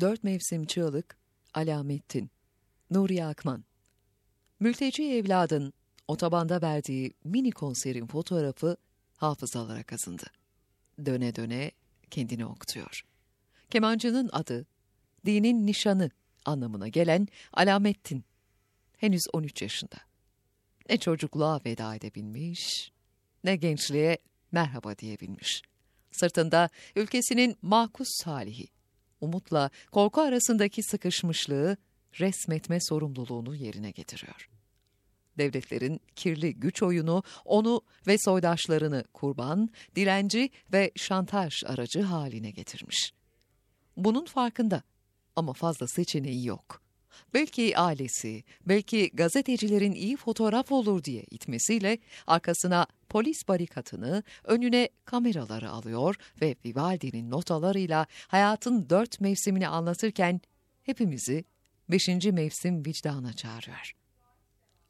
Dört Mevsim Çığlık, Alamettin, Nuri Akman. Mülteci evladın otobanda verdiği mini konserin fotoğrafı hafızalara kazındı. Döne döne kendini okutuyor. Kemancının adı, dinin nişanı anlamına gelen Alamettin. Henüz 13 yaşında. Ne çocukluğa veda edebilmiş, ne gençliğe merhaba diyebilmiş. Sırtında ülkesinin makus talihi, umutla korku arasındaki sıkışmışlığı resmetme sorumluluğunu yerine getiriyor. Devletlerin kirli güç oyunu onu ve soydaşlarını kurban, dilenci ve şantaj aracı haline getirmiş. Bunun farkında ama fazla seçeneği yok. Belki ailesi, belki gazetecilerin iyi fotoğraf olur diye itmesiyle arkasına polis barikatını, önüne kameraları alıyor ve Vivaldi'nin notalarıyla hayatın dört mevsimini anlatırken hepimizi beşinci mevsim vicdana çağırıyor.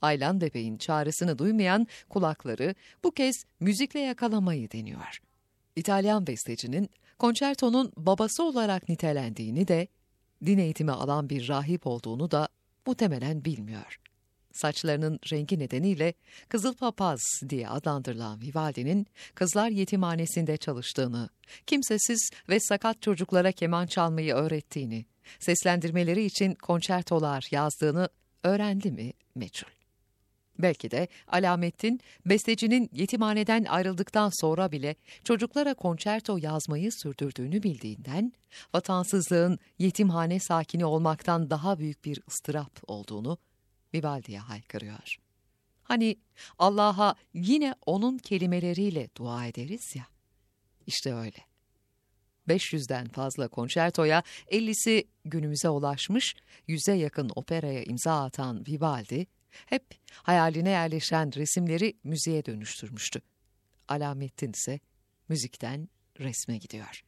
Aylan bebeğin çağrısını duymayan kulakları bu kez müzikle yakalamayı deniyor. İtalyan bestecinin konçertonun babası olarak nitelendiğini de din eğitimi alan bir rahip olduğunu da muhtemelen bilmiyor. Saçlarının rengi nedeniyle Kızıl Papaz diye adlandırılan Vivaldi'nin kızlar yetimhanesinde çalıştığını, kimsesiz ve sakat çocuklara keman çalmayı öğrettiğini, seslendirmeleri için konçertolar yazdığını öğrendi mi meçhul. Belki de Alamettin, bestecinin yetimhaneden ayrıldıktan sonra bile çocuklara konçerto yazmayı sürdürdüğünü bildiğinden, vatansızlığın yetimhane sakini olmaktan daha büyük bir ıstırap olduğunu Vivaldi'ye haykırıyor. Hani Allah'a yine onun kelimeleriyle dua ederiz ya. İşte öyle. 500'den fazla konçertoya, 50'si günümüze ulaşmış, yüze yakın operaya imza atan Vivaldi, hep hayaline yerleşen resimleri müziğe dönüştürmüştü. Alamettin ise müzikten resme gidiyor.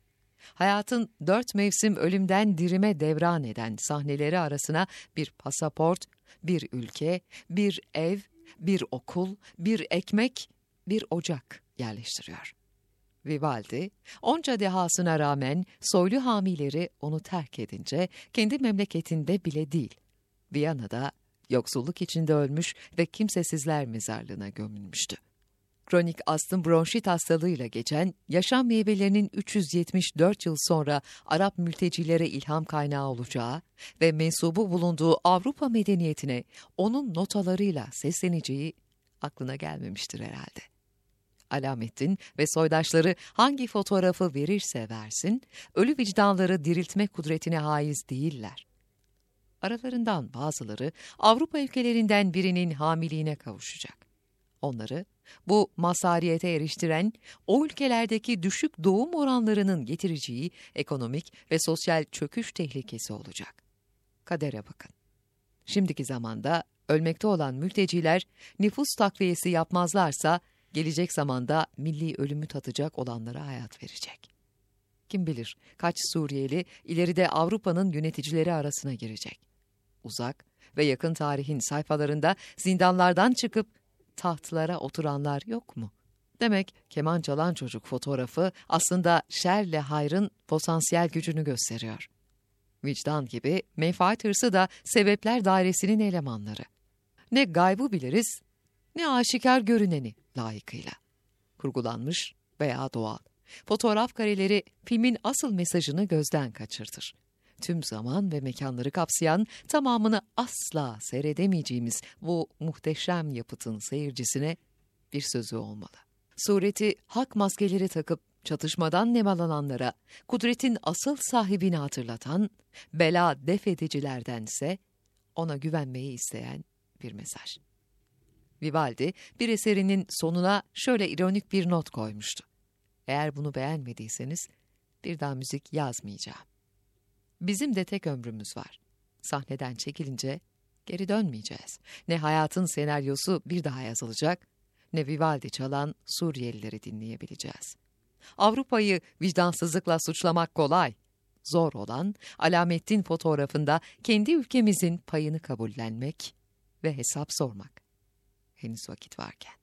Hayatın dört mevsim ölümden dirime devran eden sahneleri arasına bir pasaport, bir ülke, bir ev, bir okul, bir ekmek, bir ocak yerleştiriyor. Vivaldi, onca dehasına rağmen soylu hamileri onu terk edince kendi memleketinde bile değil, Viyana'da yoksulluk içinde ölmüş ve kimsesizler mezarlığına gömülmüştü. Kronik astım bronşit hastalığıyla geçen, yaşam meyvelerinin 374 yıl sonra Arap mültecilere ilham kaynağı olacağı ve mensubu bulunduğu Avrupa medeniyetine onun notalarıyla sesleneceği aklına gelmemiştir herhalde. Alamettin ve soydaşları hangi fotoğrafı verirse versin, ölü vicdanları diriltme kudretine haiz değiller. Aralarından bazıları Avrupa ülkelerinden birinin hamiliğine kavuşacak. Onları bu masariyete eriştiren o ülkelerdeki düşük doğum oranlarının getireceği ekonomik ve sosyal çöküş tehlikesi olacak. Kadere bakın. Şimdiki zamanda ölmekte olan mülteciler nüfus takviyesi yapmazlarsa gelecek zamanda milli ölümü tatacak olanlara hayat verecek. Kim bilir kaç Suriyeli ileride Avrupa'nın yöneticileri arasına girecek. Uzak ve yakın tarihin sayfalarında zindanlardan çıkıp tahtlara oturanlar yok mu? Demek keman çalan çocuk fotoğrafı aslında şerle hayrın potansiyel gücünü gösteriyor. Vicdan gibi menfaat hırsı da sebepler dairesinin elemanları. Ne gaybı biliriz, ne aşikar görüneni layıkıyla. Kurgulanmış veya doğal. Fotoğraf kareleri filmin asıl mesajını gözden kaçırtır tüm zaman ve mekanları kapsayan, tamamını asla seyredemeyeceğimiz bu muhteşem yapıtın seyircisine bir sözü olmalı. Sureti hak maskeleri takıp çatışmadan nemalananlara, kudretin asıl sahibini hatırlatan, bela def edicilerdense ona güvenmeyi isteyen bir mesaj. Vivaldi bir eserinin sonuna şöyle ironik bir not koymuştu. Eğer bunu beğenmediyseniz bir daha müzik yazmayacağım. Bizim de tek ömrümüz var. Sahneden çekilince geri dönmeyeceğiz. Ne hayatın senaryosu bir daha yazılacak, ne Vivaldi çalan Suriyelileri dinleyebileceğiz. Avrupa'yı vicdansızlıkla suçlamak kolay. Zor olan Alamettin fotoğrafında kendi ülkemizin payını kabullenmek ve hesap sormak. Henüz vakit varken.